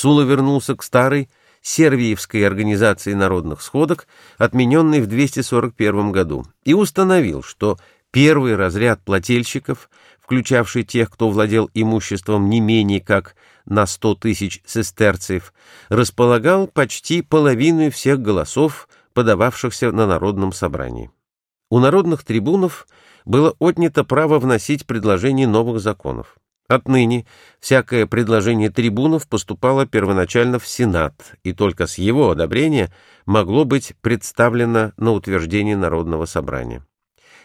Сула вернулся к старой Сервиевской организации народных сходок, отмененной в 241 году, и установил, что первый разряд плательщиков, включавший тех, кто владел имуществом не менее как на 100 тысяч сестерциев, располагал почти половину всех голосов, подававшихся на народном собрании. У народных трибунов было отнято право вносить предложения новых законов. Отныне всякое предложение трибунов поступало первоначально в Сенат, и только с его одобрения могло быть представлено на утверждение Народного собрания.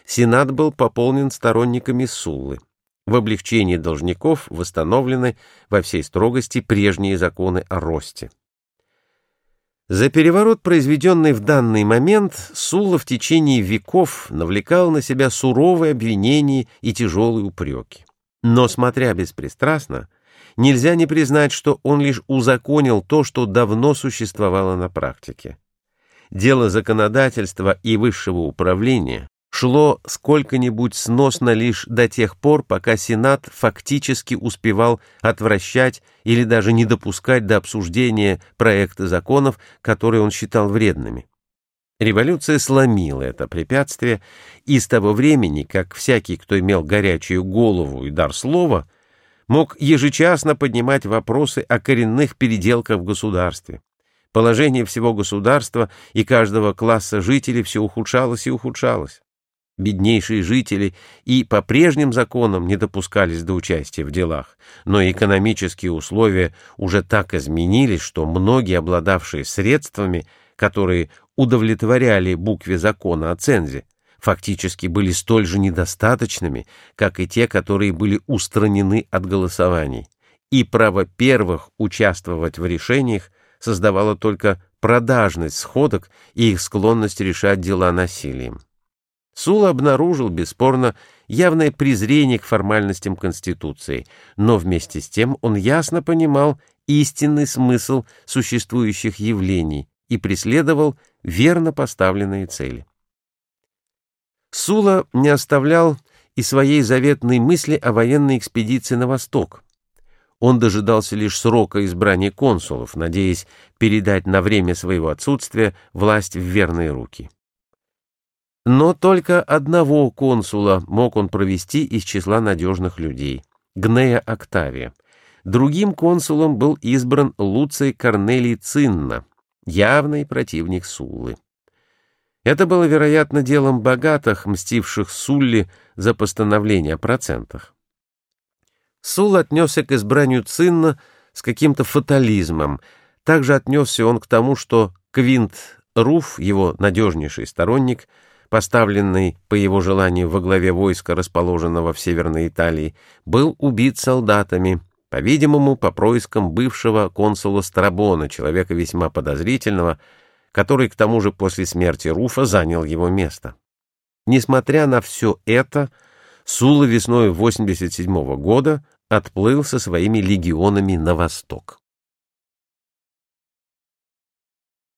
Сенат был пополнен сторонниками Суллы. В облегчении должников восстановлены во всей строгости прежние законы о росте. За переворот, произведенный в данный момент, Сулла в течение веков навлекал на себя суровые обвинения и тяжелые упреки. Но, смотря беспристрастно, нельзя не признать, что он лишь узаконил то, что давно существовало на практике. Дело законодательства и высшего управления шло сколько-нибудь сносно лишь до тех пор, пока Сенат фактически успевал отвращать или даже не допускать до обсуждения проекта законов, которые он считал вредными. Революция сломила это препятствие, и с того времени, как всякий, кто имел горячую голову и дар слова, мог ежечасно поднимать вопросы о коренных переделках в государстве. Положение всего государства и каждого класса жителей все ухудшалось и ухудшалось. Беднейшие жители и по прежним законам не допускались до участия в делах, но экономические условия уже так изменились, что многие, обладавшие средствами, которые удовлетворяли букве закона о цензе, фактически были столь же недостаточными, как и те, которые были устранены от голосований. И право первых участвовать в решениях создавало только продажность сходок и их склонность решать дела насилием. Сула обнаружил, бесспорно, явное презрение к формальностям Конституции, но вместе с тем он ясно понимал истинный смысл существующих явлений и преследовал верно поставленные цели. Сула не оставлял и своей заветной мысли о военной экспедиции на восток. Он дожидался лишь срока избрания консулов, надеясь передать на время своего отсутствия власть в верные руки. Но только одного консула мог он провести из числа надежных людей — Гнея Октавия. Другим консулом был избран Луций Корнелий Цинна, явный противник Суллы. Это было, вероятно, делом богатых, мстивших Сулле за постановление о процентах. Сул отнесся к избранию Цинна с каким-то фатализмом. Также отнесся он к тому, что Квинт Руф, его надежнейший сторонник, поставленный по его желанию во главе войска, расположенного в Северной Италии, был убит солдатами, по-видимому, по проискам бывшего консула Страбона, человека весьма подозрительного, который, к тому же, после смерти Руфа занял его место. Несмотря на все это, Сула весной 87 -го года отплыл со своими легионами на восток.